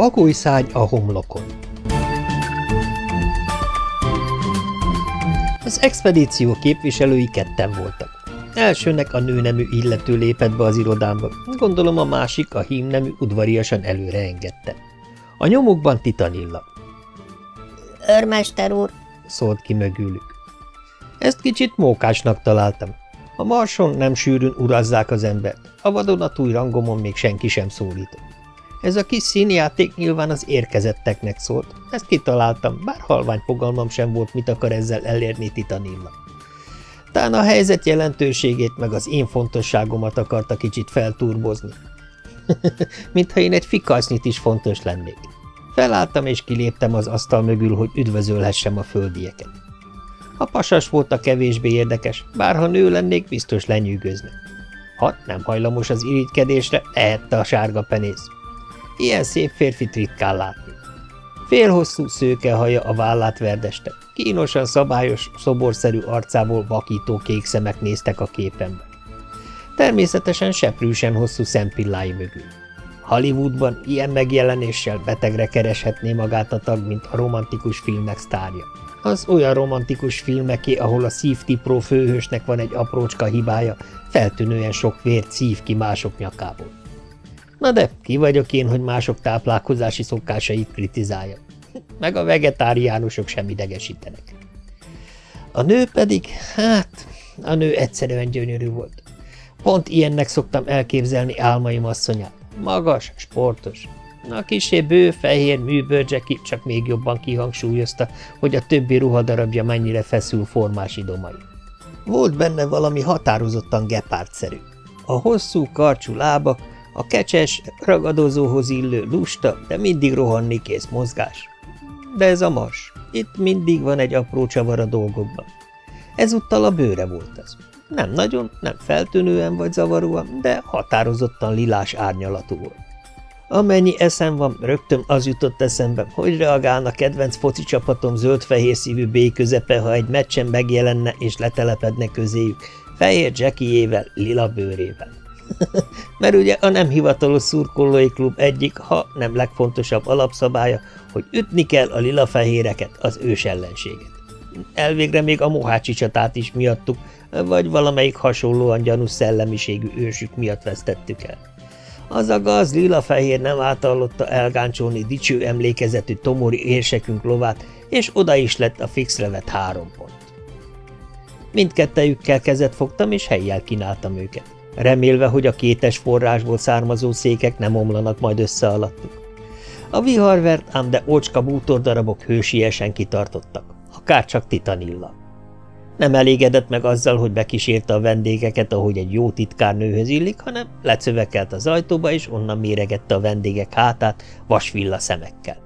Bagolyszágy a homlokon Az expedíció képviselői ketten voltak. Elsőnek a nőnemű illető lépett be az irodámba, gondolom a másik, a hímnemű udvariasan előre engedte. A nyomukban Titanilla. – Örmester úr! – szólt ki mögülük. Ezt kicsit mókásnak találtam. A marson nem sűrűn urazzák az embert, a vadonatúj rangomon még senki sem szólított. Ez a kis színjáték nyilván az érkezetteknek szólt. Ezt kitaláltam, bár halvány fogalmam sem volt, mit akar ezzel elérni Titanilla. Tán a helyzet jelentőségét meg az én fontosságomat akarta kicsit felturbozni. Mintha én egy fikasznyit is fontos lennék. Felálltam és kiléptem az asztal mögül, hogy üdvözölhessem a földieket. Ha pasas volt a kevésbé érdekes, bár ha nő lennék, biztos lenyűgözne. Ha nem hajlamos az irigykedésre, ehette a sárga penész. Ilyen szép férfit ritkán látni. Félhosszú szőke haja a vállát verdeste, kínosan szabályos, szoborszerű arcából vakító kék szemek néztek a képembe. Természetesen seprűsen hosszú szempillái mögül. Hollywoodban ilyen megjelenéssel betegre kereshetné magát a tag, mint a romantikus filmek sztárja. Az olyan romantikus filmeké, ahol a szívtipró főhősnek van egy aprócska hibája, feltűnően sok vért szív ki mások nyakából. Na de ki vagyok én, hogy mások táplálkozási szokásait kritizálja? Meg a vegetáriánusok sem idegesítenek. A nő pedig, hát, a nő egyszerűen gyönyörű volt. Pont ilyennek szoktam elképzelni álmaim asszonyát. Magas, sportos. A kisé bő, fehér műbőrcseki csak még jobban kihangsúlyozta, hogy a többi ruhadarabja mennyire feszül formás idomai. Volt benne valami határozottan gepárdszerű. A hosszú, karcsú lábak, a kecses, ragadozóhoz illő, lusta, de mindig rohanni kész mozgás. De ez a mas. Itt mindig van egy apró csavar a dolgokban. Ezúttal a bőre volt az. Nem nagyon, nem feltűnően vagy zavaróan, de határozottan lilás árnyalatú volt. Amennyi eszem van, rögtön az jutott eszembe, hogy reagálna kedvenc foci csapatom zöld-fehér szívű B közepe, ha egy meccsen megjelenne és letelepedne közéjük, fehér jackiével, lila bőrével. Mert ugye a nem hivatalos szurkolói klub egyik, ha nem legfontosabb alapszabálya, hogy ütni kell a lila-fehéreket, az ős ellenséget. Elvégre még a mohácsi csatát is miattuk, vagy valamelyik hasonlóan gyanús szellemiségű ősük miatt vesztettük el. Az a gaz lila-fehér nem átallotta elgáncsolni dicső emlékezetű tomori érsekünk lovát, és oda is lett a fixre vett három pont. Mindkettejükkel kezet fogtam, és helyjel kínáltam őket remélve, hogy a kétes forrásból származó székek nem omlanak majd össze alattuk. A viharvert, ám de ócska bútordarabok hősiesen kitartottak, akár csak titanilla. Nem elégedett meg azzal, hogy bekísérte a vendégeket, ahogy egy jó titkárnőhöz illik, hanem lecövekelt az ajtóba, és onnan méregette a vendégek hátát vasvilla szemekkel.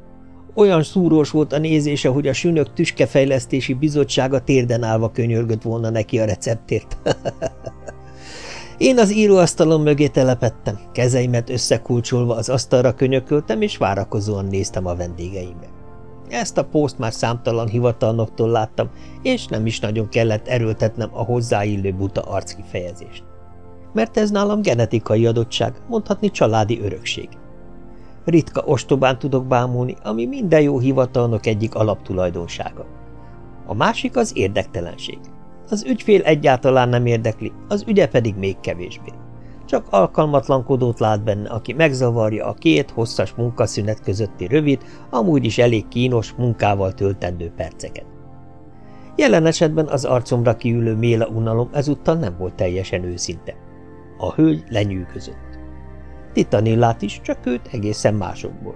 Olyan szúrós volt a nézése, hogy a Sünök Tüskefejlesztési Bizottsága térden állva könyörgött volna neki a receptért. Én az íróasztalon mögé telepettem, kezeimet összekulcsolva az asztalra könyököltem, és várakozóan néztem a vendégeimbe. Ezt a poszt már számtalan hivatalnoktól láttam, és nem is nagyon kellett erőltetnem a hozzáillő buta arckifejezést. Mert ez nálam genetikai adottság, mondhatni családi örökség. Ritka ostobán tudok bámulni, ami minden jó hivatalnok egyik alaptulajdonsága. A másik az érdektelenség. Az ügyfél egyáltalán nem érdekli, az ügye pedig még kevésbé. Csak alkalmatlankodót lát benne, aki megzavarja a két hosszas munkaszünet közötti rövid, amúgy is elég kínos munkával töltendő perceket. Jelen esetben az arcomra kiülő méla unalom ezúttal nem volt teljesen őszinte. A hölgy lenyűgözött. Titanillát is, csak őt egészen másokból.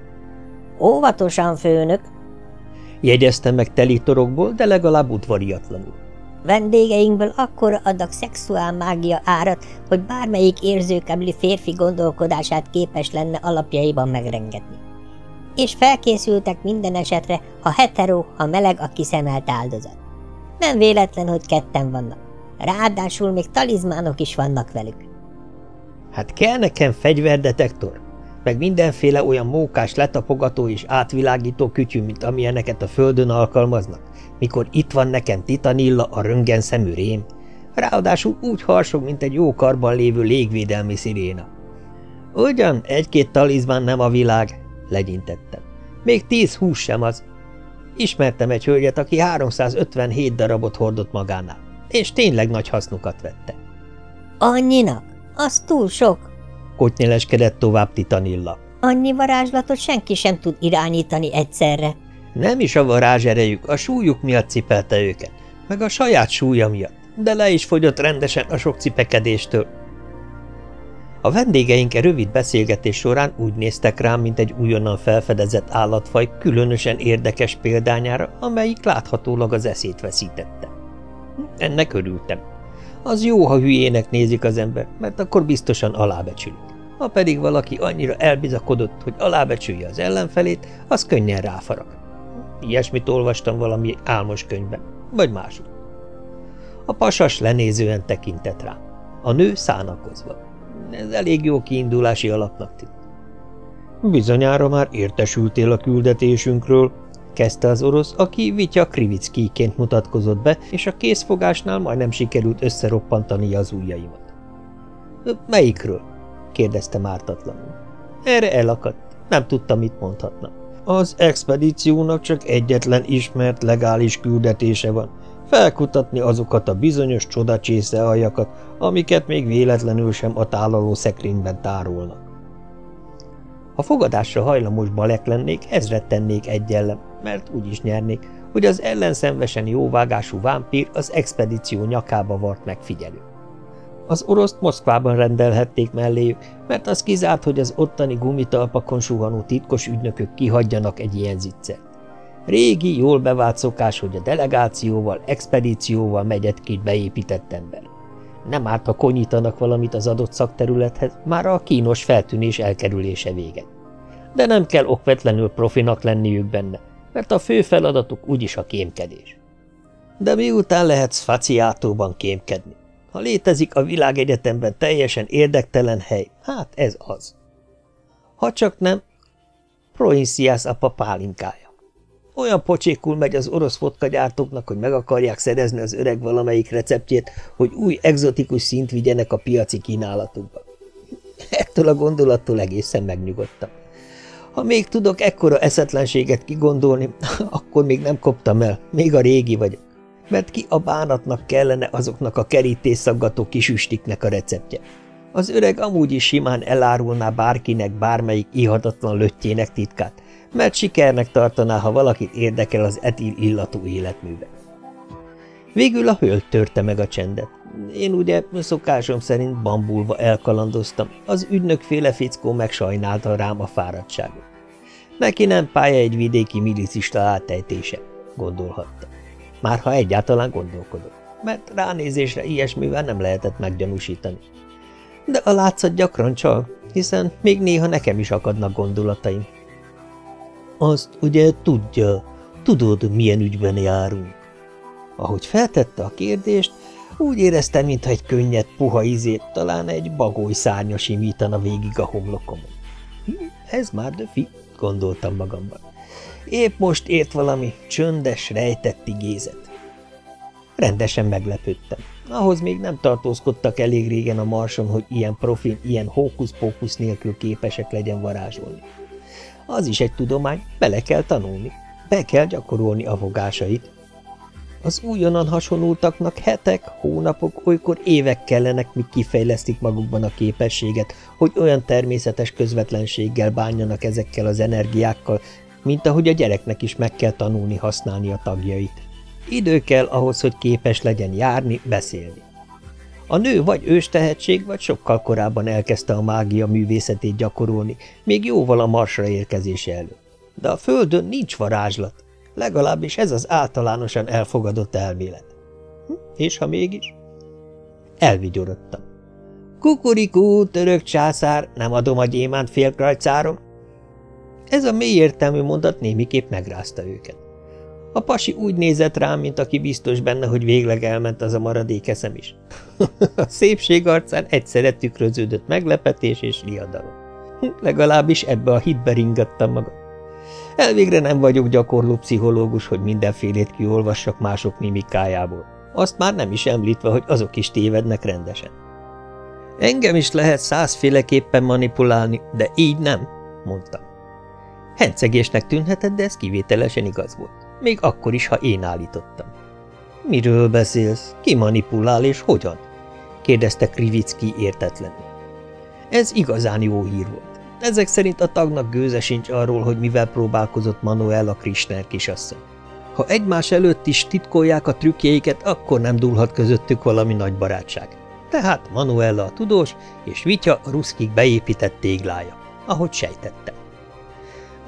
Óvatosan, főnök! Jegyezte meg telitorokból, de legalább udvariatlanul. Vendégeinkből akkora adag szexuál mágia árat, hogy bármelyik érzőkemli férfi gondolkodását képes lenne alapjaiban megrengetni. És felkészültek minden esetre, ha hetero, ha meleg a kiszemelt áldozat. Nem véletlen, hogy ketten vannak. Ráadásul még talizmánok is vannak velük. Hát kell nekem fegyverdetektor? Meg mindenféle olyan mókás letapogató és átvilágító kütyű, mint amilyeneket a földön alkalmaznak? mikor itt van nekem Titanilla, a röngen szemű rém, ráadásul úgy harsog, mint egy jó karban lévő légvédelmi sziréna. Ugyan, egy-két talizmán nem a világ, legyintettem. Még tíz hús sem az. Ismertem egy hölgyet, aki 357 darabot hordott magánál, és tényleg nagy hasznukat vette. Annyinak? Az túl sok. Kotnyeleskedett tovább Titanilla. Annyi varázslatot senki sem tud irányítani egyszerre. Nem is a varázs erejük, a súlyuk miatt cipelte őket, meg a saját súlya miatt, de le is fogyott rendesen a sok cipekedéstől. A vendégeink e rövid beszélgetés során úgy néztek rám, mint egy újonnan felfedezett állatfaj különösen érdekes példányára, amelyik láthatólag az eszét veszítette. Ennek örültem. Az jó, ha hülyének nézik az ember, mert akkor biztosan alábecsülik. Ha pedig valaki annyira elbizakodott, hogy alábecsülje az ellenfelét, az könnyen ráfarag. Ilyesmit olvastam valami álmos könyvben, vagy máshogy. A pasas lenézően tekintett rám. A nő szánakozva. Ez elég jó kiindulási alapnak tűnt. Bizonyára már értesültél a küldetésünkről, kezdte az orosz, aki Vitya Krivickiként mutatkozott be, és a készfogásnál majdnem sikerült összeroppantani az ujjaimat. Melyikről? kérdezte mártatlanul. Erre elakadt, nem tudta, mit mondhatna. Az expedíciónak csak egyetlen ismert legális küldetése van, felkutatni azokat a bizonyos csodacsésze aljakat, amiket még véletlenül sem a tálaló szekrényben tárolnak. Ha fogadásra hajlamos balek lennék, ezret tennék egy ellen, mert úgy is nyernék, hogy az ellenszenvesen jóvágású vámpír az expedíció nyakába vart megfigyelő. Az oroszt Moszkvában rendelhették melléjük, mert az kizárt, hogy az ottani gumitalpakon suhanó titkos ügynökök kihagyjanak egy ilyen ziccert. Régi, jól bevált szokás, hogy a delegációval, expedícióval megyet két beépített ember. Nem árt, ha konyítanak valamit az adott szakterülethez, már a kínos feltűnés elkerülése vége. De nem kell okvetlenül profinak lenniük benne, mert a fő feladatuk úgyis a kémkedés. De miután lehetsz faciátóban kémkedni? Ha létezik a világegyetemben teljesen érdektelen hely, hát ez az. Ha csak nem, Proinciász apa pálinkája. Olyan pocsékul megy az orosz vodkagyártóknak, hogy meg akarják szerezni az öreg valamelyik receptjét, hogy új egzotikus szint vigyenek a piaci kínálatukba. Ettől a gondolattól egészen megnyugodtam. Ha még tudok ekkora eszetlenséget kigondolni, akkor még nem koptam el, még a régi vagyok. Mert ki a bánatnak kellene azoknak a kerítésszaggató kisüstiknek a receptje? Az öreg amúgy is simán elárulná bárkinek bármelyik ihatatlan löttjének titkát, mert sikernek tartaná, ha valakit érdekel az etil illatú életműve. Végül a hölgy törte meg a csendet. Én ugye szokásom szerint bambulva elkalandoztam, az ügynökféle fickó megsajnálta rám a fáradtságot. Neki nem pálya egy vidéki milicista átejtése, gondolhatta. Már ha egyáltalán gondolkodott, mert ránézésre ilyesmivel nem lehetett meggyanúsítani. De a látszat gyakran csal, hiszen még néha nekem is akadnak gondolataim, azt ugye tudja, tudod, milyen ügyben járunk. Ahogy feltette a kérdést, úgy éreztem, mintha egy könnyed, puha izét, talán egy bagoly szárnya simítana végig a homlokomon. Hm, ez már döfi, gondoltam magamban. Épp most ért valami csöndes, rejtett igézet. Rendesen meglepődtem. Ahhoz még nem tartózkodtak elég régen a marson, hogy ilyen profin, ilyen hókusz-pókusz nélkül képesek legyen varázsolni. Az is egy tudomány, bele kell tanulni, be kell gyakorolni a fogásait. Az újonnan hasonultaknak hetek, hónapok, olykor évek kellenek, míg kifejlesztik magukban a képességet, hogy olyan természetes közvetlenséggel bánjanak ezekkel az energiákkal, mint ahogy a gyereknek is meg kell tanulni használni a tagjait. Idő kell ahhoz, hogy képes legyen járni, beszélni. A nő vagy ős tehetség, vagy sokkal korábban elkezdte a mágia művészetét gyakorolni, még jóval a marsra érkezése előtt. De a földön nincs varázslat, legalábbis ez az általánosan elfogadott elmélet. Hm? És ha mégis? Elvigyorodtam. Kukurikú, török császár, nem adom a gyémánt félkrajcárom. Ez a mély értelmű mondat némiképp megrázta őket. A pasi úgy nézett rám, mint aki biztos benne, hogy végleg elment az a maradék eszem is. a szépség arcán egyszerre tükröződött meglepetés és riadalom. Legalábbis ebbe a hitbe ringattam magam. Elvégre nem vagyok gyakorló pszichológus, hogy mindenfélét kiolvassak mások mimikájából. Azt már nem is említve, hogy azok is tévednek rendesen. Engem is lehet százféleképpen manipulálni, de így nem, mondtam. Hencegésnek tűnhetett, de ez kivételesen igaz volt. Még akkor is, ha én állítottam. Miről beszélsz? Ki manipulál és hogyan? kérdezte Krivicki értetlenül. Ez igazán jó hír volt. Ezek szerint a tagnak gőze sincs arról, hogy mivel próbálkozott Manuela Krishner kisasszony. Ha egymás előtt is titkolják a trükkjeiket, akkor nem dúlhat közöttük valami nagy barátság. Tehát Manuela a tudós, és Vitya a ruszkik beépített téglája, ahogy sejtettem.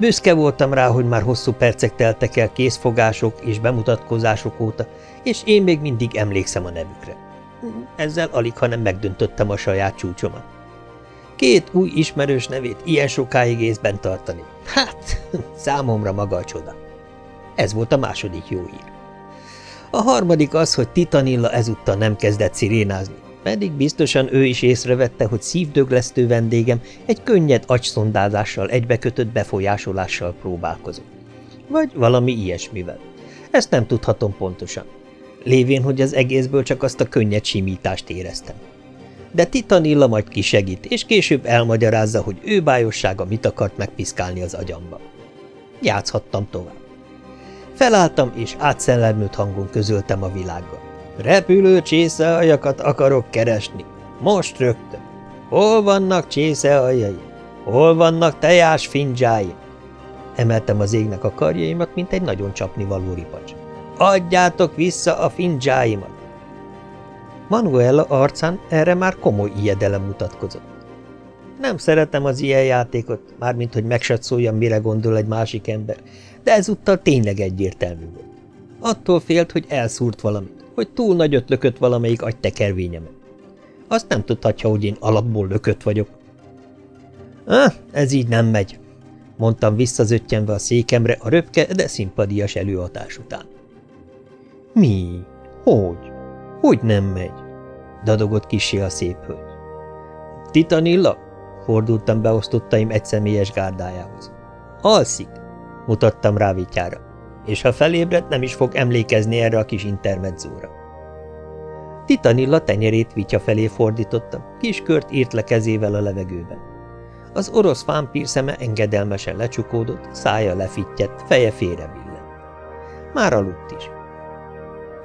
Büszke voltam rá, hogy már hosszú percek teltek el készfogások és bemutatkozások óta, és én még mindig emlékszem a nevükre. Ezzel alig, hanem megdöntöttem a saját csúcsomat. Két új ismerős nevét ilyen sokáig észben tartani. Hát, számomra maga a csoda. Ez volt a második jó hír. A harmadik az, hogy Titanilla ezúttal nem kezdett szirénázni, pedig biztosan ő is észrevette, hogy szívdöglesztő vendégem egy könnyed agyszondázással egybekötött befolyásolással próbálkozott. Vagy valami ilyesmivel. Ezt nem tudhatom pontosan. Lévén, hogy az egészből csak azt a könnyed simítást éreztem. De Titanilla majd kisegít, és később elmagyarázza, hogy ő bájossága mit akart megpiszkálni az agyamba. Játszhattam tovább. Felálltam, és átszellemült hangon közöltem a világgal. Repülő csészealjakat akarok keresni. Most rögtön. Hol vannak csészealjai? Hol vannak tejás findzsáim? Emeltem az égnek a karjaimat, mint egy nagyon csapni való ripacs. Adjátok vissza a findzsáimat! Manuela arcán erre már komoly ijedelem mutatkozott. Nem szeretem az ilyen játékot, mármint hogy megsatszóljam, mire gondol egy másik ember, de ezúttal tényleg egyértelmű volt. Attól félt, hogy elszúrt valamit, hogy túl nagyot lökött valamelyik agytekervényemet. Azt nem tudhatja, hogy én alapból lökött vagyok. Ah, ez így nem megy, mondtam visszazöttyenve a székemre a röpke, de szimpadias előadás után. Mi? Hogy? Hogy nem megy? dadogott kisé a szép hölgy. Titanilla? fordultam beosztottaim egyszemélyes gárdájához. Alszik, mutattam rá Vityára, és ha felébred, nem is fog emlékezni erre a kis intermedzóra. Titanilla tenyerét Vitya felé fordította, kis kört írt le kezével a levegőben. Az orosz vámpír szeme engedelmesen lecsukódott, szája lefittyett, feje félrebillent. Már aludt is.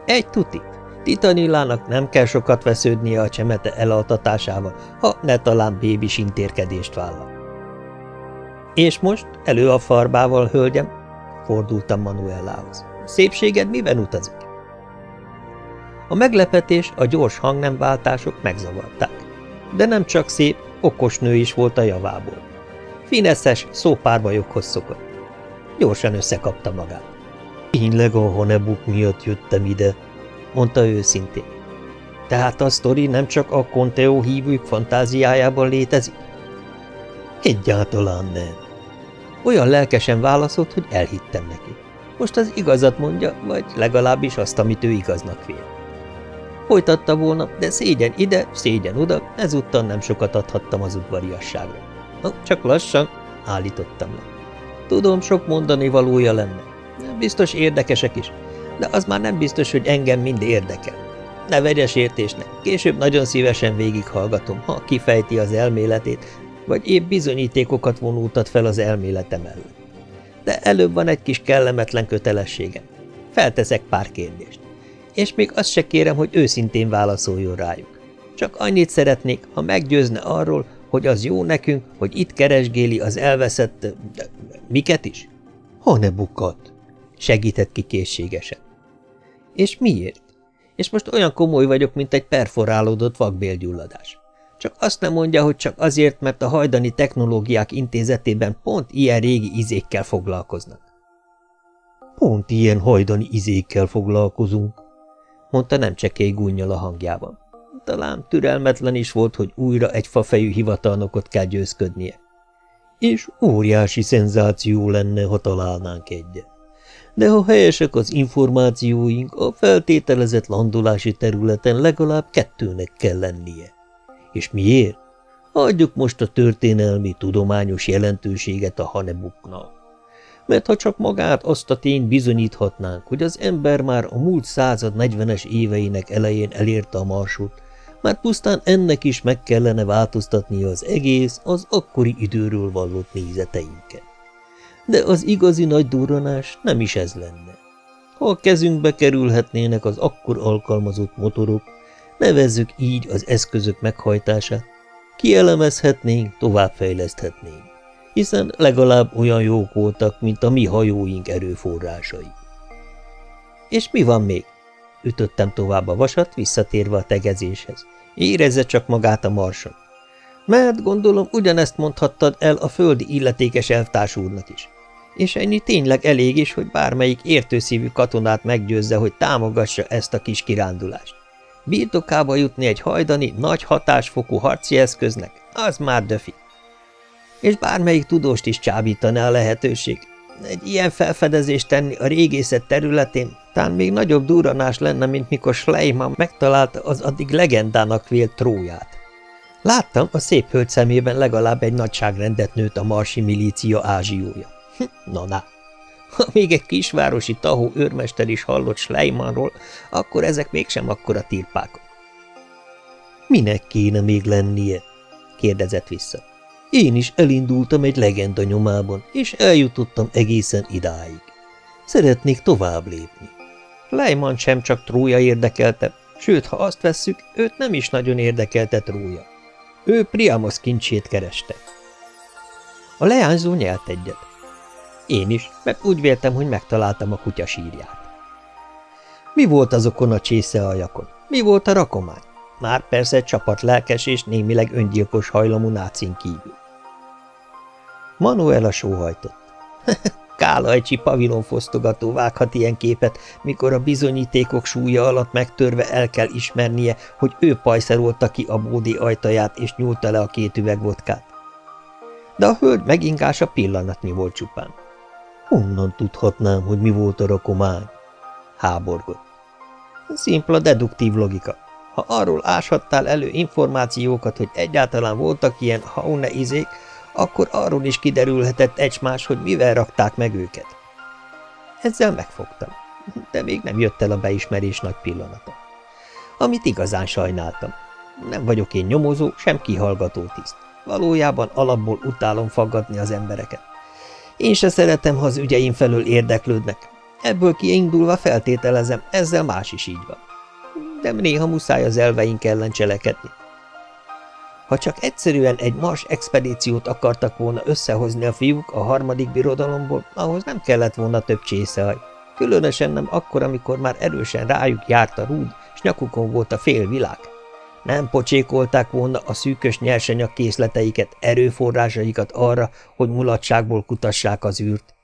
Egy tutit. Titanillának nem kell sokat vesződnie a csemete elaltatásával, ha ne talán bébis intérkedést vállal. És most elő a farbával, hölgyem, fordultam Manuellához. Szépséged miben utazik? A meglepetés, a gyors hangnemváltások megzavarták. De nem csak szép, okos nő is volt a javából. Fineszes, szópárbajokhoz szokott. Gyorsan összekapta magát. Tényleg a Honebuk miatt jöttem ide, mondta őszintén. Tehát a sztori nem csak a Conteo hívők fantáziájában létezik? Egyáltalán nem. Olyan lelkesen válaszolt, hogy elhittem neki. Most az igazat mondja, vagy legalábbis azt, amit ő igaznak vél. Folytatta volna, de szégyen ide, szégyen oda, ezúttal nem sokat adhattam az udvariasságra. Na, csak lassan, állítottam le. Tudom, sok mondani valója lenne. Biztos érdekesek is, de az már nem biztos, hogy engem mind érdekel. Ne vegyes értésnek, később nagyon szívesen végighallgatom, ha kifejti az elméletét, vagy épp bizonyítékokat vonultat fel az elméletem ellen. De előbb van egy kis kellemetlen kötelességem. Felteszek pár kérdést. És még azt se kérem, hogy őszintén válaszoljon rájuk. Csak annyit szeretnék, ha meggyőzne arról, hogy az jó nekünk, hogy itt keresgéli az elveszett... De, miket is? Ha ne bukat, segített ki készségesen. És miért? És most olyan komoly vagyok, mint egy perforálódott vakbélgyulladás. Csak azt nem mondja, hogy csak azért, mert a hajdani technológiák intézetében pont ilyen régi izékkel foglalkoznak. Pont ilyen hajdani izékkel foglalkozunk, mondta nem csekély gúnyjal a hangjában. Talán türelmetlen is volt, hogy újra egy fafejű hivatalnokot kell győzködnie. És óriási szenzáció lenne, ha találnánk egyet de ha helyesek az információink, a feltételezett landolási területen legalább kettőnek kell lennie. És miért? Adjuk most a történelmi, tudományos jelentőséget a Hanebuknak. Mert ha csak magát azt a tényt bizonyíthatnánk, hogy az ember már a múlt század 40-es éveinek elején elérte a marsot, már pusztán ennek is meg kellene változtatnia az egész, az akkori időről vallott nézeteinket. De az igazi nagy durranás nem is ez lenne. Ha a kezünkbe kerülhetnének az akkor alkalmazott motorok, nevezzük így az eszközök meghajtását, kielemezhetnénk, továbbfejleszthetnénk, hiszen legalább olyan jók voltak, mint a mi hajóink erőforrásai. És mi van még? Ütöttem tovább a vasat, visszatérve a tegezéshez. Érezze csak magát a marson. Mert gondolom ugyanezt mondhattad el a földi illetékes elvtárs úrnak is. És ennyi tényleg elég is, hogy bármelyik értőszívű katonát meggyőzze, hogy támogassa ezt a kis kirándulást. Birtokába jutni egy hajdani, nagy hatásfokú harci eszköznek, az már döfi. És bármelyik tudóst is csábítaná a lehetőség. Egy ilyen felfedezést tenni a régészet területén talán még nagyobb duranás lenne, mint mikor Schleiman megtalálta az addig legendának vélt tróját. Láttam, a szép hölgy szemében legalább egy nagyságrendet nőtt a marsi milícia ázsiója. Hm, na, na. Ha még egy kisvárosi tahó őrmester is hallott Schleimanról, akkor ezek mégsem akkora tirpákok. Minek kéne még lennie? kérdezett vissza. Én is elindultam egy legenda nyomában, és eljutottam egészen idáig. Szeretnék tovább lépni. Leiman sem csak Trója érdekelte, sőt, ha azt vesszük, őt nem is nagyon érdekelte Trója. Ő Priamos kincsét kereste. A leányzó nyelt egyet. Én is, mert úgy véltem, hogy megtaláltam a kutya sírját. Mi volt azokon a csészealjakon? Mi volt a rakomány? Már persze egy csapat lelkes és némileg öngyilkos hajlamú nácin kívül. Manuela sóhajtott. Kálajcsi pavilonfosztogató vághat ilyen képet, mikor a bizonyítékok súlya alatt megtörve el kell ismernie, hogy ő pajszerolta ki a bódi ajtaját és nyúlta le a két üveg vodkát. De a hölgy megingása pillanatnyi volt csupán. Honnan tudhatnám, hogy mi volt a rakomány? Háborgott. Szimpla deduktív logika. Ha arról áshattál elő információkat, hogy egyáltalán voltak ilyen haune izék, akkor arról is kiderülhetett egymás, hogy mivel rakták meg őket. Ezzel megfogtam, de még nem jött el a beismerés nagy pillanata. Amit igazán sajnáltam. Nem vagyok én nyomozó, sem kihallgató tiszt. Valójában alapból utálom faggatni az embereket. Én se szeretem, ha az ügyeim felől érdeklődnek. Ebből kiindulva feltételezem, ezzel más is így van. De néha muszáj az elveink ellen cselekedni. Ha csak egyszerűen egy mars expedíciót akartak volna összehozni a fiúk a harmadik birodalomból, ahhoz nem kellett volna több csészehaj. Különösen nem akkor, amikor már erősen rájuk járt a rúd, s nyakukon volt a fél világ. Nem pocsékolták volna a szűkös nyersanyag készleteiket, erőforrásaikat arra, hogy mulatságból kutassák az űrt.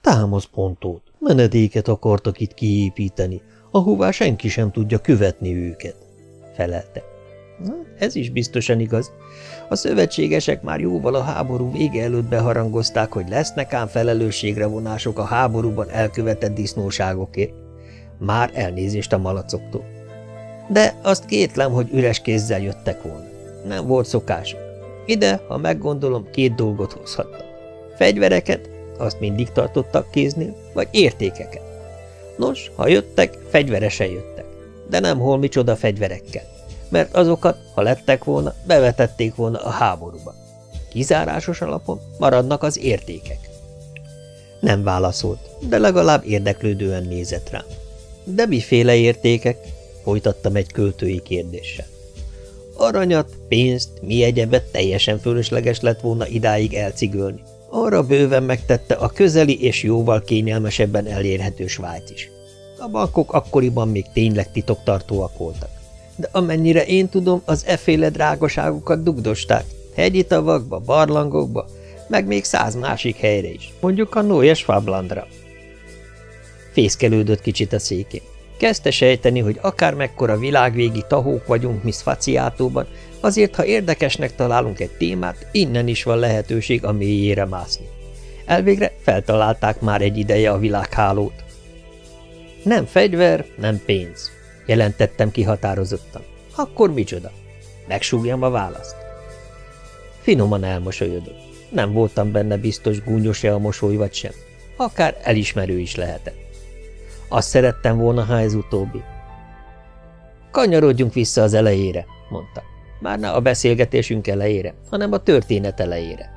Támaszpontot, menedéket akartak itt kiépíteni, ahová senki sem tudja követni őket, felelte. Na, ez is biztosan igaz. A szövetségesek már jóval a háború vége előtt beharangozták, hogy lesznek ám felelősségre vonások a háborúban elkövetett disznóságokért. Már elnézést a malacoktól. De azt kétlem, hogy üres kézzel jöttek volna. Nem volt szokásuk. Ide, ha meggondolom, két dolgot hozhattak. Fegyvereket, azt mindig tartottak kéznél, vagy értékeket. Nos, ha jöttek, fegyveresen jöttek, de nem hol micsoda fegyverekkel mert azokat, ha lettek volna, bevetették volna a háborúba. Kizárásos alapon maradnak az értékek. Nem válaszolt, de legalább érdeklődően nézett rám. De miféle értékek? Folytattam egy költői kérdéssel. Aranyat, pénzt, mi egyebet teljesen fölösleges lett volna idáig elcigölni. Arra bőven megtette a közeli és jóval kényelmesebben elérhető Svájc is. A bankok akkoriban még tényleg titoktartóak voltak de amennyire én tudom, az eféle drágaságokat dugdosták, hegyi tavakba, barlangokba, meg még száz másik helyre is, mondjuk a Nójes Fablandra. Fészkelődött kicsit a székén. Kezdte sejteni, hogy akár mekkora világvégi tahók vagyunk Miss Faciátóban, azért, ha érdekesnek találunk egy témát, innen is van lehetőség a mélyére mászni. Elvégre feltalálták már egy ideje a világhálót. Nem fegyver, nem pénz, jelentettem ki határozottan. Akkor micsoda? Megsúgjam a választ. Finoman elmosolyodott. Nem voltam benne biztos, gúnyos-e a mosoly vagy sem. Akár elismerő is lehetett. Azt szerettem volna, ha ez utóbbi. Kanyarodjunk vissza az elejére, mondta. Már ne a beszélgetésünk elejére, hanem a történet elejére.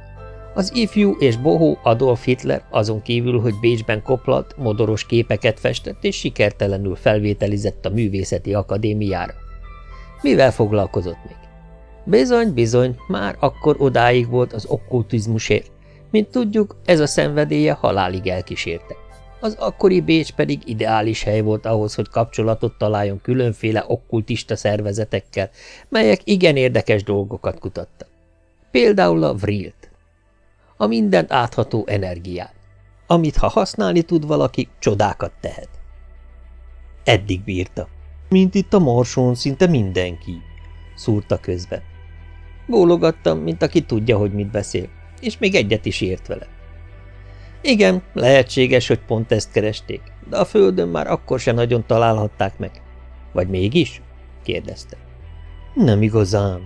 Az ifjú és bohó Adolf Hitler azon kívül, hogy Bécsben koplalt, modoros képeket festett és sikertelenül felvételizett a művészeti akadémiára. Mivel foglalkozott még? Bizony, bizony, már akkor odáig volt az okkultizmusért. Mint tudjuk, ez a szenvedélye halálig elkísérte. Az akkori Bécs pedig ideális hely volt ahhoz, hogy kapcsolatot találjon különféle okkultista szervezetekkel, melyek igen érdekes dolgokat kutattak. Például a Vrilt, a mindent átható energiát, amit ha használni tud valaki, csodákat tehet. Eddig bírta. Mint itt a marson szinte mindenki, szúrta közben. Bólogattam, mint aki tudja, hogy mit beszél, és még egyet is ért vele. Igen, lehetséges, hogy pont ezt keresték, de a földön már akkor sem nagyon találhatták meg. Vagy mégis? kérdezte. Nem igazán.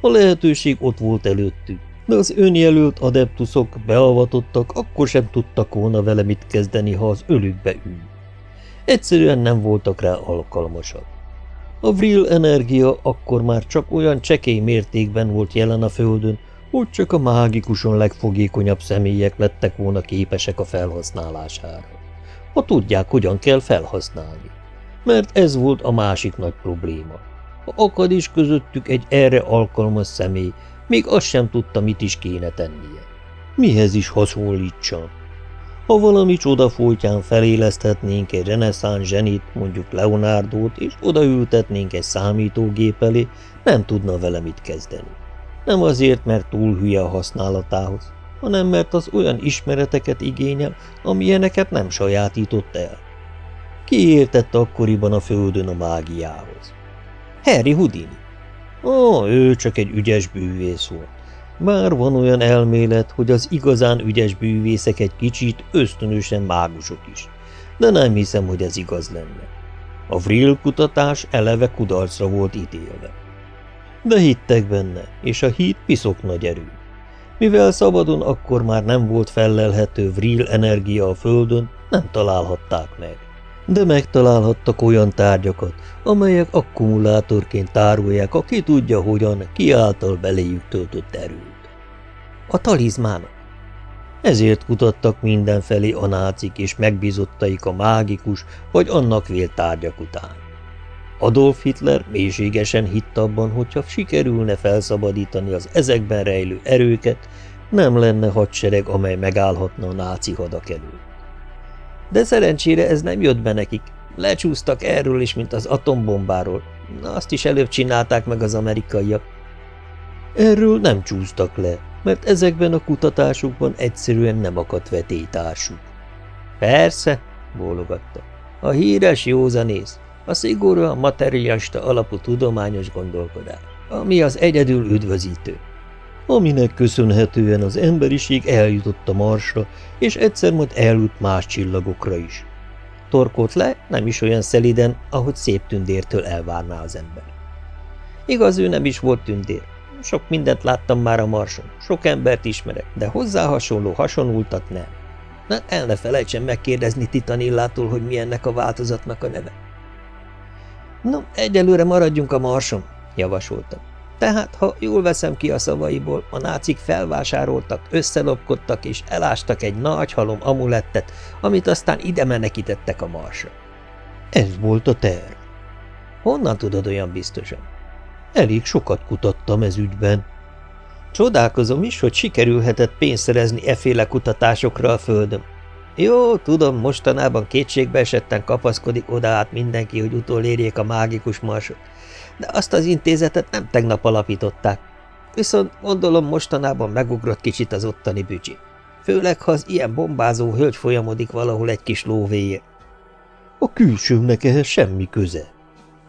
A lehetőség ott volt előttük, de az önjelölt adeptusok beavatottak, akkor sem tudtak volna vele mit kezdeni, ha az ölükbe ül. Egyszerűen nem voltak rá alkalmasak. A vril energia akkor már csak olyan csekély mértékben volt jelen a földön, hogy csak a mágikuson legfogékonyabb személyek lettek volna képesek a felhasználására. Ha tudják, hogyan kell felhasználni. Mert ez volt a másik nagy probléma. Ha akad is közöttük egy erre alkalmas személy, még azt sem tudta, mit is kéne tennie. Mihez is hasonlítson? Ha valami csoda folytján feléleszthetnénk egy reneszán zsenit, mondjuk Leonardót, és odaültetnénk egy számítógép elé, nem tudna vele mit kezdeni. Nem azért, mert túl hülye a használatához, hanem mert az olyan ismereteket igényel, amilyeneket nem sajátított el. Ki értett akkoriban a földön a mágiához? Harry Houdini. Ó, ő csak egy ügyes bűvész volt. Már van olyan elmélet, hogy az igazán ügyes bűvészek egy kicsit ösztönösen mágusok is, de nem hiszem, hogy ez igaz lenne. A Vril kutatás eleve kudarcra volt ítélve. De hittek benne, és a hit piszok nagy erő. Mivel szabadon akkor már nem volt fellelhető Vril energia a földön, nem találhatták meg de megtalálhattak olyan tárgyakat, amelyek akkumulátorként tárolják a ki tudja hogyan, ki által beléjük töltött erőt. A talizmánok. Ezért kutattak mindenfelé a nácik és megbízottaik a mágikus vagy annak vélt tárgyak után. Adolf Hitler mélységesen hitt abban, hogyha sikerülne felszabadítani az ezekben rejlő erőket, nem lenne hadsereg, amely megállhatna a náci hadak előtt. De szerencsére ez nem jött be nekik. Lecsúsztak erről is, mint az atombombáról. Azt is előbb csinálták meg az amerikaiak. Erről nem csúsztak le, mert ezekben a kutatásokban egyszerűen nem akadt vetétársuk. Persze, bólogatta. A híres józanész, a szigorúan materialista alapú tudományos gondolkodás, ami az egyedül üdvözítő aminek köszönhetően az emberiség eljutott a Marsra, és egyszer majd eljut más csillagokra is. Torkolt le, nem is olyan szeliden, ahogy szép tündértől elvárná az ember. Igaz, ő nem is volt tündér. Sok mindent láttam már a Marson, sok embert ismerek, de hozzá hasonló hasonultat nem. Na, el ne felejtsen megkérdezni Titanillától, hogy mi ennek a változatnak a neve. No, egyelőre maradjunk a Marson, javasoltam. Tehát, ha jól veszem ki a szavaiból, a nácik felvásároltak, összelopkodtak és elástak egy nagy halom amulettet, amit aztán ide menekítettek a marsra. Ez volt a terv. Honnan tudod olyan biztosan? Elég sokat kutattam ez ügyben. Csodálkozom is, hogy sikerülhetett pénzt szerezni eféle kutatásokra a földön. Jó, tudom, mostanában kétségbe esetten kapaszkodik oda át mindenki, hogy utolérjék a mágikus marsot, de azt az intézetet nem tegnap alapították. Viszont gondolom mostanában megugrott kicsit az ottani büdzsé. Főleg, ha az ilyen bombázó hölgy folyamodik valahol egy kis lóvéért. A külsőmnek ehhez semmi köze.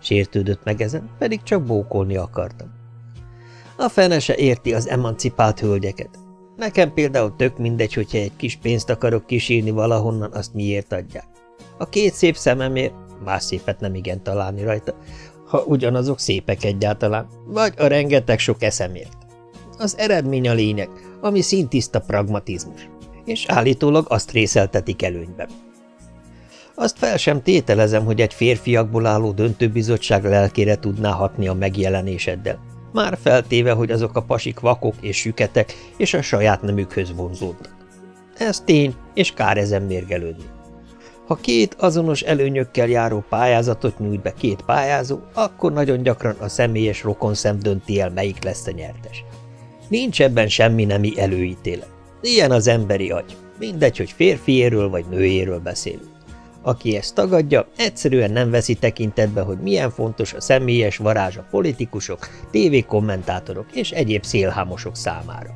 Sértődött meg ezen, pedig csak bókolni akartam. A fene se érti az emancipált hölgyeket. Nekem például tök mindegy, hogyha egy kis pénzt akarok kísírni valahonnan, azt miért adják. A két szép szememért, más szépet nem igen találni rajta, ha ugyanazok szépek egyáltalán, vagy a rengeteg sok eszemért. Az eredmény a lényeg, ami szintiszta pragmatizmus, és állítólag azt részeltetik előnyben. Azt fel sem tételezem, hogy egy férfiakból álló döntőbizottság lelkére tudná hatni a megjelenéseddel, már feltéve, hogy azok a pasik vakok és süketek, és a saját nemükhöz vonzódnak. Ez tény, és kár ezen mérgelődni. Ha két azonos előnyökkel járó pályázatot nyújt be két pályázó, akkor nagyon gyakran a személyes rokonszem dönti el, melyik lesz a nyertes. Nincs ebben semmi nemi előítélet. Ilyen az emberi agy. Mindegy, hogy férfiéről vagy nőjéről beszélünk. Aki ezt tagadja, egyszerűen nem veszi tekintetbe, hogy milyen fontos a személyes varázs a politikusok, tévékommentátorok és egyéb szélhámosok számára.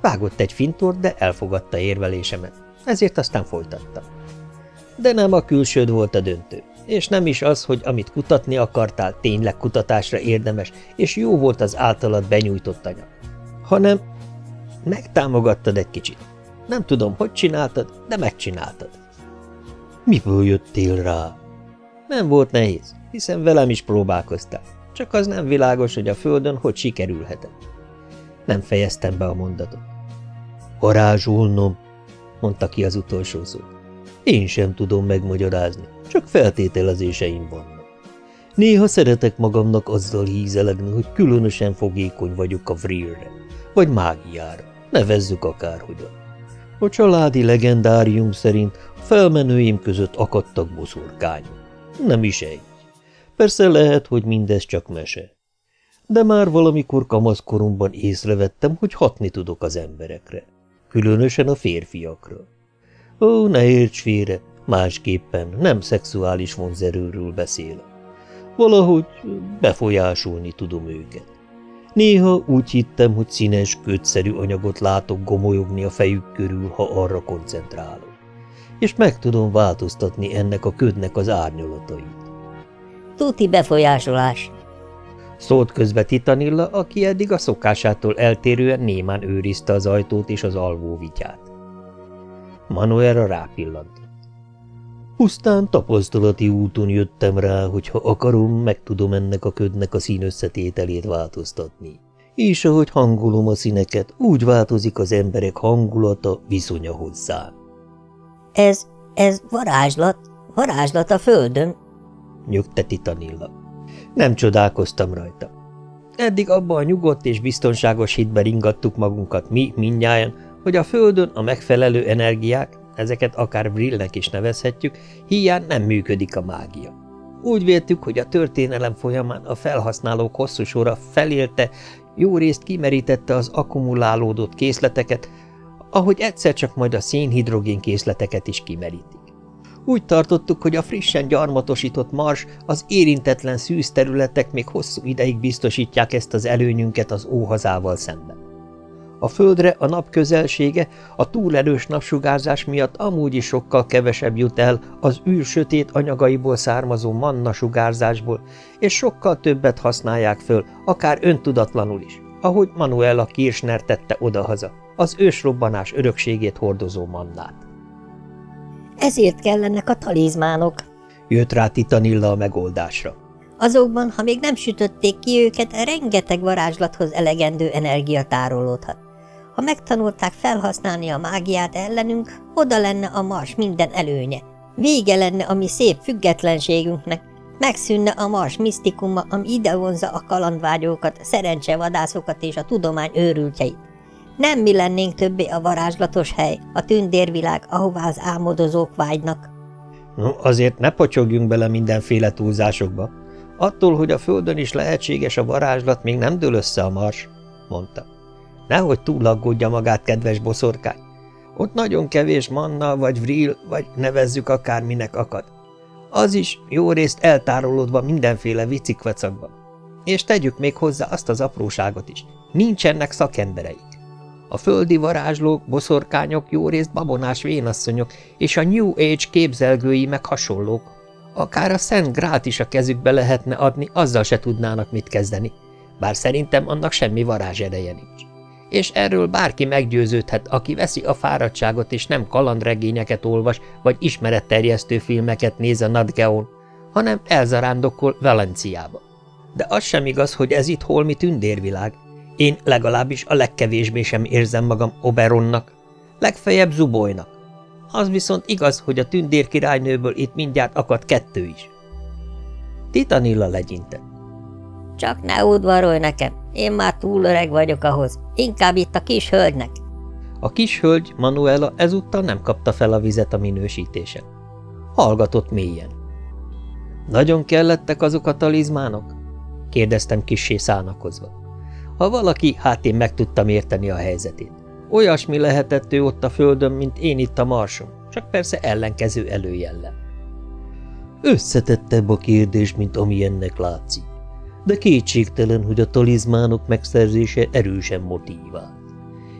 Vágott egy fintort, de elfogadta érvelésemet, ezért aztán folytatta. De nem a külsőd volt a döntő, és nem is az, hogy amit kutatni akartál, tényleg kutatásra érdemes, és jó volt az általad benyújtott anyag, hanem megtámogattad egy kicsit. Nem tudom, hogy csináltad, de megcsináltad. Miből jöttél rá? Nem volt nehéz, hiszen velem is próbálkoztál. Csak az nem világos, hogy a földön hogy sikerülhetett. Nem fejeztem be a mondatot. Varázsolnom, mondta ki az utolsó szót. Én sem tudom megmagyarázni, csak feltételezéseim vannak. Néha szeretek magamnak azzal hízelegni, hogy különösen fogékony vagyok a vrírre, vagy mágiára, nevezzük akárhogyan. A családi legendárium szerint felmenőim között akadtak boszorkányok. Nem is egy. Persze lehet, hogy mindez csak mese. De már valamikor kamaszkoromban észrevettem, hogy hatni tudok az emberekre. Különösen a férfiakra. Ó, ne érts félre, másképpen nem szexuális vonzerőről beszélek. Valahogy befolyásolni tudom őket. Néha úgy hittem, hogy színes, kötszerű anyagot látok gomolyogni a fejük körül, ha arra koncentrálok. És meg tudom változtatni ennek a ködnek az árnyalatait. Tuti befolyásolás. Szólt közbe Titanilla, aki eddig a szokásától eltérően némán őrizte az ajtót és az alvóvityát. Manuela rápillant. Pusztán tapasztalati úton jöttem rá, hogy ha akarom, meg tudom ennek a ködnek a színösszetételét változtatni. És ahogy hangolom a színeket, úgy változik az emberek hangulata, viszonya hozzá. Ez, ez varázslat, varázslat a földön, nyögte Titanilla. Nem csodálkoztam rajta. Eddig abban a nyugodt és biztonságos hitben ringattuk magunkat mi, mindnyájan, hogy a földön a megfelelő energiák, ezeket akár brillnek is nevezhetjük, hiány nem működik a mágia. Úgy véltük, hogy a történelem folyamán a felhasználók hosszú sora felélte, jó részt kimerítette az akkumulálódott készleteket, ahogy egyszer csak majd a szénhidrogén készleteket is kimerítik. Úgy tartottuk, hogy a frissen gyarmatosított mars, az érintetlen szűz területek még hosszú ideig biztosítják ezt az előnyünket az óhazával szemben. A földre a nap közelsége, a túlerős napsugárzás miatt amúgy is sokkal kevesebb jut el az űr sötét anyagaiból származó manna sugárzásból, és sokkal többet használják föl, akár öntudatlanul is, ahogy Manuela Kirchner tette odahaza, az ősrobbanás örökségét hordozó mannát. Ezért kellenek a talizmánok. Jött rá Titanilla a megoldásra. Azokban, ha még nem sütötték ki őket, rengeteg varázslathoz elegendő energia tárolódhat. Ha megtanulták felhasználni a mágiát ellenünk, oda lenne a mars minden előnye. Vége lenne a mi szép függetlenségünknek, megszűnne a mars misztikuma, ami idevonza a kalandvágyókat, szerencsevadászokat és a tudomány őrültjeit. Nem mi lennénk többé a varázslatos hely, a tündérvilág, ahová az álmodozók vágynak. No, azért ne pocsogjunk bele mindenféle túlzásokba. Attól, hogy a földön is lehetséges a varázslat, még nem dől össze a mars, mondta. Nehogy túlaggódja magát, kedves boszorkány. Ott nagyon kevés manna, vagy vril, vagy nevezzük akárminek akad. Az is jó részt eltárolódva mindenféle vicikvacakban. És tegyük még hozzá azt az apróságot is. Nincsenek szakembereik. A földi varázslók, boszorkányok jó részt babonás vénasszonyok, és a New Age képzelgői meg hasonlók. Akár a Szent Grát is a kezükbe lehetne adni, azzal se tudnának mit kezdeni, bár szerintem annak semmi varázsereje nincs és erről bárki meggyőződhet, aki veszi a fáradtságot és nem kalandregényeket olvas, vagy ismeretterjesztő filmeket néz a Nadgeon, hanem elzarándokol Valenciába. De az sem igaz, hogy ez itt holmi tündérvilág. Én legalábbis a legkevésbé sem érzem magam Oberonnak, legfeljebb Zuboynak. Az viszont igaz, hogy a tündérkirálynőből itt mindjárt akad kettő is. Titanilla legyintett. Csak ne udvarolj nekem, én már túl öreg vagyok ahhoz, inkább itt a kis hölgynek. A kis hölgy, Manuela, ezúttal nem kapta fel a vizet a minősítésen. Hallgatott mélyen. Nagyon kellettek azok a talizmánok? kérdeztem kissé szánakozva. Ha valaki, hát én meg tudtam érteni a helyzetét. Olyasmi lehetett ő ott a földön, mint én itt a marson, csak persze ellenkező előjellem. Összetettebb a kérdés, mint ami ennek látszik, de kétségtelen, hogy a talizmánok megszerzése erősen motivált.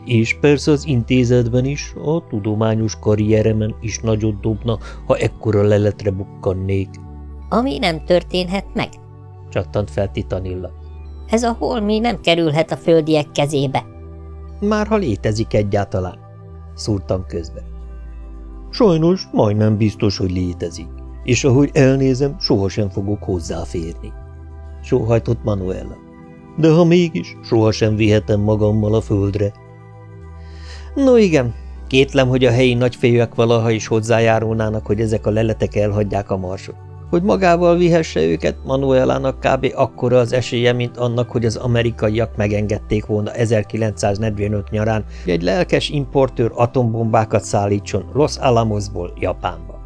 És persze az intézetben is, a tudományos karrieremen is nagyot dobna, ha ekkora leletre bukkannék. Ami nem történhet meg, csattant fel Titanilla. Ez a holmi nem kerülhet a földiek kezébe. Már ha létezik egyáltalán, szúrtam közbe. Sajnos majdnem biztos, hogy létezik, és ahogy elnézem, sohasem fogok hozzáférni. Sóhajtott Manuela. De ha mégis, sohasem vihetem magammal a földre. No igen, kétlem, hogy a helyi nagyfejűek valaha is hozzájárulnának, hogy ezek a leletek elhagyják a marsot. Hogy magával vihesse őket, Manuelának kb. akkora az esélye, mint annak, hogy az amerikaiak megengedték volna 1945 nyarán, hogy egy lelkes importőr atombombákat szállítson Los Alamosból Japánba.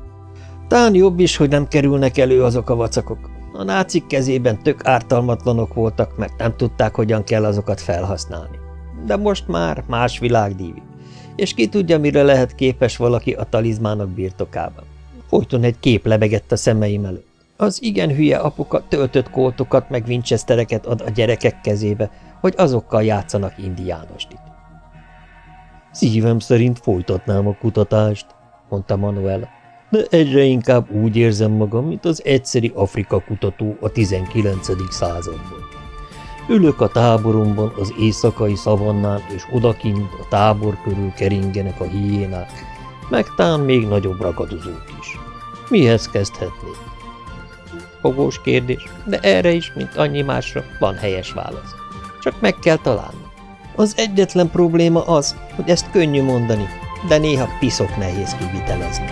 Tán jobb is, hogy nem kerülnek elő azok a vacakok. A nácik kezében tök ártalmatlanok voltak, mert nem tudták, hogyan kell azokat felhasználni. De most már más világ dívik, és ki tudja, mire lehet képes valaki a talizmának birtokában. Folyton egy kép lebegett a szemeim előtt. Az igen hülye apuka töltött koltokat meg Winchestereket ad a gyerekek kezébe, hogy azokkal játszanak indiánostit. Szívem szerint folytatnám a kutatást, mondta Manuela, de egyre inkább úgy érzem magam, mint az egyszeri Afrika kutató a 19. században. Ülök a táboromban az éjszakai szavannán, és odakint a tábor körül keringenek a hiénák, meg tán még nagyobb ragadozók. Mihez kezdhetnék? Fogós kérdés, de erre is, mint annyi másra, van helyes válasz. Csak meg kell találni. Az egyetlen probléma az, hogy ezt könnyű mondani, de néha piszok nehéz kivitelezni.